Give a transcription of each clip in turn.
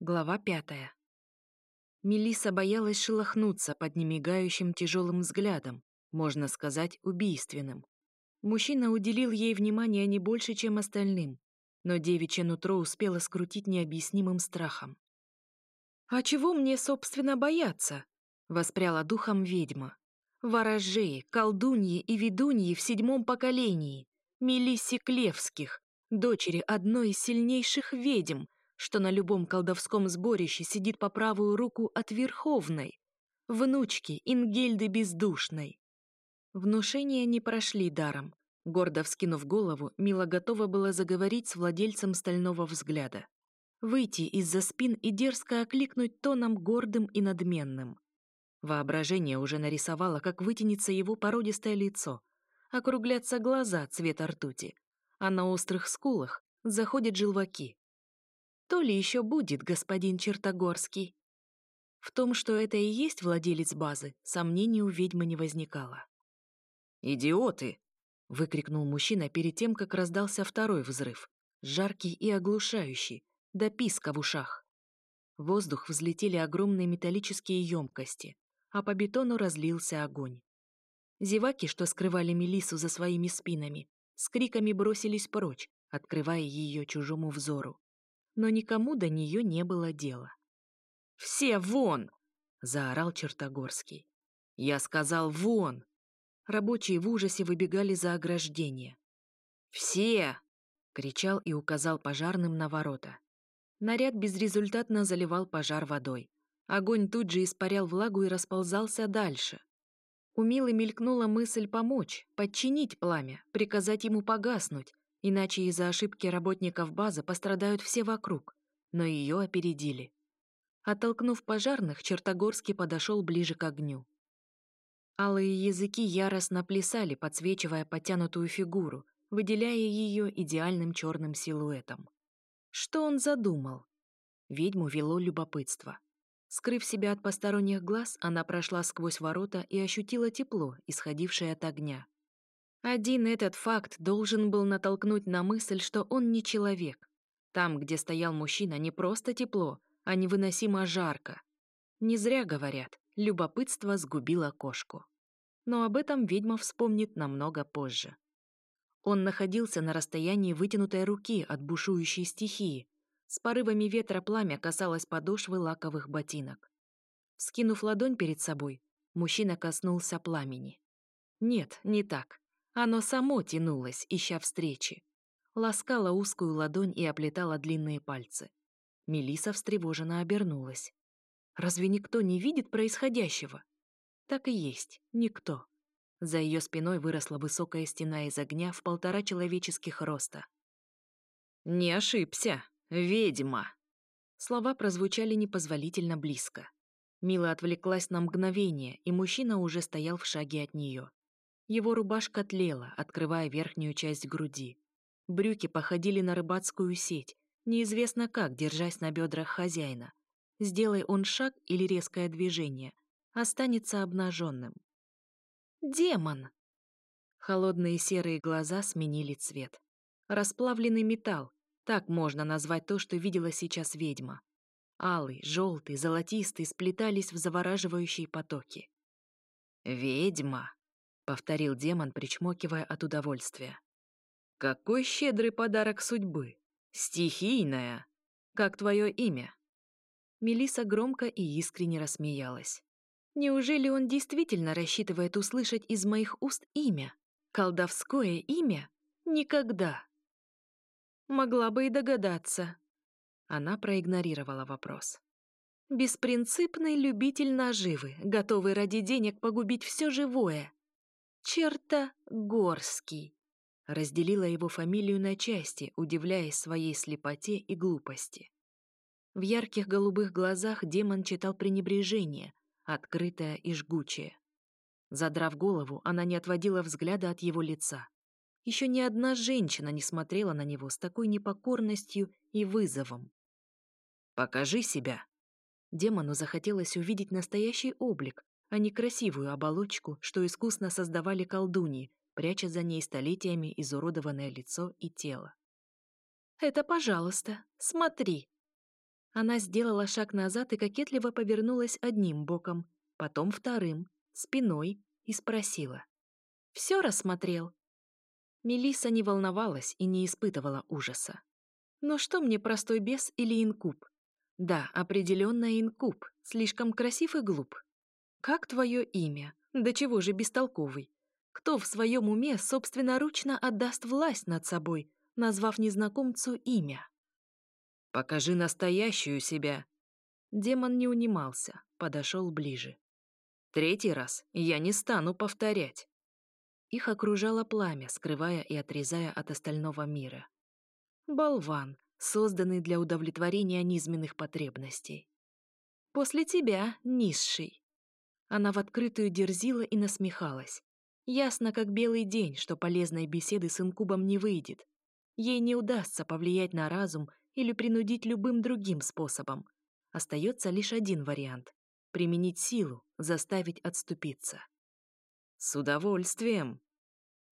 Глава пятая. Мелиса боялась шелохнуться под немигающим тяжелым взглядом, можно сказать, убийственным. Мужчина уделил ей внимания не больше, чем остальным, но девичье нутро успело скрутить необъяснимым страхом. «А чего мне, собственно, бояться?» — воспряла духом ведьма. «Ворожеи, колдуньи и ведуньи в седьмом поколении, Мелисси Клевских, дочери одной из сильнейших ведьм, что на любом колдовском сборище сидит по правую руку от Верховной, внучки Ингельды Бездушной. Внушения не прошли даром. Гордо вскинув голову, Мила готова была заговорить с владельцем стального взгляда. Выйти из-за спин и дерзко окликнуть тоном гордым и надменным. Воображение уже нарисовало, как вытянется его породистое лицо, округлятся глаза цвета ртути, а на острых скулах заходят желваки. То ли еще будет господин Чертогорский. В том, что это и есть владелец базы, сомнений у ведьмы не возникало. «Идиоты!» — выкрикнул мужчина перед тем, как раздался второй взрыв, жаркий и оглушающий, до писка в ушах. В воздух взлетели огромные металлические емкости, а по бетону разлился огонь. Зеваки, что скрывали Мелису за своими спинами, с криками бросились прочь, открывая ее чужому взору но никому до нее не было дела. «Все вон!» — заорал Чертогорский. «Я сказал вон!» Рабочие в ужасе выбегали за ограждение. «Все!» — кричал и указал пожарным на ворота. Наряд безрезультатно заливал пожар водой. Огонь тут же испарял влагу и расползался дальше. У Милы мелькнула мысль помочь, подчинить пламя, приказать ему погаснуть, Иначе из-за ошибки работников базы пострадают все вокруг. Но ее опередили. Оттолкнув пожарных, Чертогорский подошел ближе к огню. Алые языки яростно плясали, подсвечивая потянутую фигуру, выделяя ее идеальным черным силуэтом. Что он задумал? Ведьму вело любопытство. Скрыв себя от посторонних глаз, она прошла сквозь ворота и ощутила тепло, исходившее от огня. Один этот факт должен был натолкнуть на мысль, что он не человек. Там, где стоял мужчина, не просто тепло, а невыносимо жарко. Не зря говорят, любопытство сгубило кошку. Но об этом ведьма вспомнит намного позже. Он находился на расстоянии вытянутой руки от бушующей стихии. С порывами ветра пламя касалось подошвы лаковых ботинок. Скинув ладонь перед собой, мужчина коснулся пламени. Нет, не так. Оно само тянулось, ища встречи. Ласкало узкую ладонь и оплетало длинные пальцы. Мелиса встревоженно обернулась. Разве никто не видит происходящего? Так и есть, никто. За ее спиной выросла высокая стена из огня в полтора человеческих роста. «Не ошибся, ведьма!» Слова прозвучали непозволительно близко. Мила отвлеклась на мгновение, и мужчина уже стоял в шаге от нее. Его рубашка тлела, открывая верхнюю часть груди. Брюки походили на рыбацкую сеть, неизвестно как, держась на бедрах хозяина. Сделай он шаг или резкое движение, останется обнаженным. «Демон!» Холодные серые глаза сменили цвет. Расплавленный металл, так можно назвать то, что видела сейчас ведьма. Алый, желтый, золотистый сплетались в завораживающие потоки. «Ведьма!» Повторил демон, причмокивая от удовольствия. Какой щедрый подарок судьбы! Стихийная! Как твое имя? Мелиса громко и искренне рассмеялась. Неужели он действительно рассчитывает услышать из моих уст имя? Колдовское имя? Никогда. Могла бы и догадаться. Она проигнорировала вопрос. Беспринципный любитель наживы, готовый ради денег погубить все живое. Черта Горский. Разделила его фамилию на части, удивляясь своей слепоте и глупости. В ярких голубых глазах демон читал пренебрежение, открытое и жгучее. Задрав голову, она не отводила взгляда от его лица. Еще ни одна женщина не смотрела на него с такой непокорностью и вызовом. «Покажи себя!» Демону захотелось увидеть настоящий облик, а не красивую оболочку, что искусно создавали колдуньи, пряча за ней столетиями изуродованное лицо и тело. «Это пожалуйста, смотри!» Она сделала шаг назад и кокетливо повернулась одним боком, потом вторым, спиной, и спросила. «Все рассмотрел?» Мелисса не волновалась и не испытывала ужаса. «Но что мне простой бес или инкуб? Да, определенно инкуб, слишком красив и глуп. Как твое имя? Да чего же бестолковый? Кто в своем уме собственноручно отдаст власть над собой, назвав незнакомцу имя? «Покажи настоящую себя!» Демон не унимался, подошел ближе. «Третий раз я не стану повторять». Их окружало пламя, скрывая и отрезая от остального мира. Болван, созданный для удовлетворения низменных потребностей. «После тебя, низший!» Она в открытую дерзила и насмехалась. Ясно, как белый день, что полезной беседы с инкубом не выйдет. Ей не удастся повлиять на разум или принудить любым другим способом. Остается лишь один вариант — применить силу, заставить отступиться. «С удовольствием!»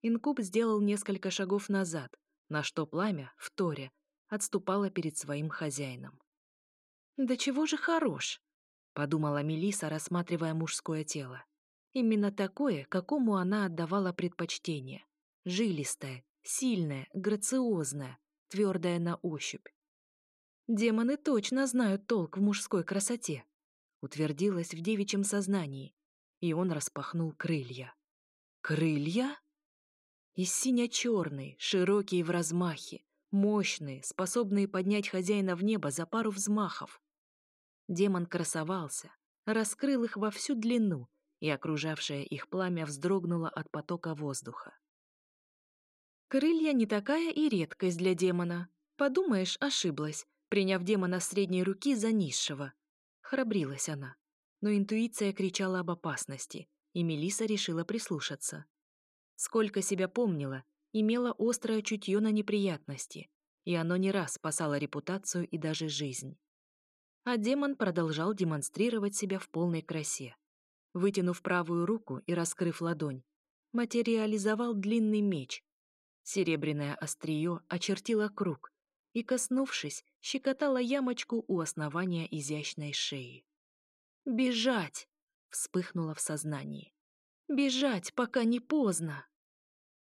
Инкуб сделал несколько шагов назад, на что пламя, вторя, отступало перед своим хозяином. «Да чего же хорош!» — подумала Мелиса, рассматривая мужское тело. Именно такое, какому она отдавала предпочтение. Жилистое, сильное, грациозное, твердое на ощупь. «Демоны точно знают толк в мужской красоте», утвердилась в девичьем сознании, и он распахнул крылья. «Крылья?» И сине-черные, широкие в размахе, мощные, способные поднять хозяина в небо за пару взмахов. Демон красовался, раскрыл их во всю длину, и окружавшее их пламя вздрогнуло от потока воздуха. Крылья не такая и редкость для демона. Подумаешь, ошиблась, приняв демона средней руки за низшего. Храбрилась она. Но интуиция кричала об опасности, и Мелиса решила прислушаться. Сколько себя помнила, имела острое чутье на неприятности, и оно не раз спасало репутацию и даже жизнь. А демон продолжал демонстрировать себя в полной красе. Вытянув правую руку и раскрыв ладонь, материализовал длинный меч. Серебряное острие очертило круг и, коснувшись, щекотало ямочку у основания изящной шеи. «Бежать!» — вспыхнуло в сознании. «Бежать, пока не поздно!»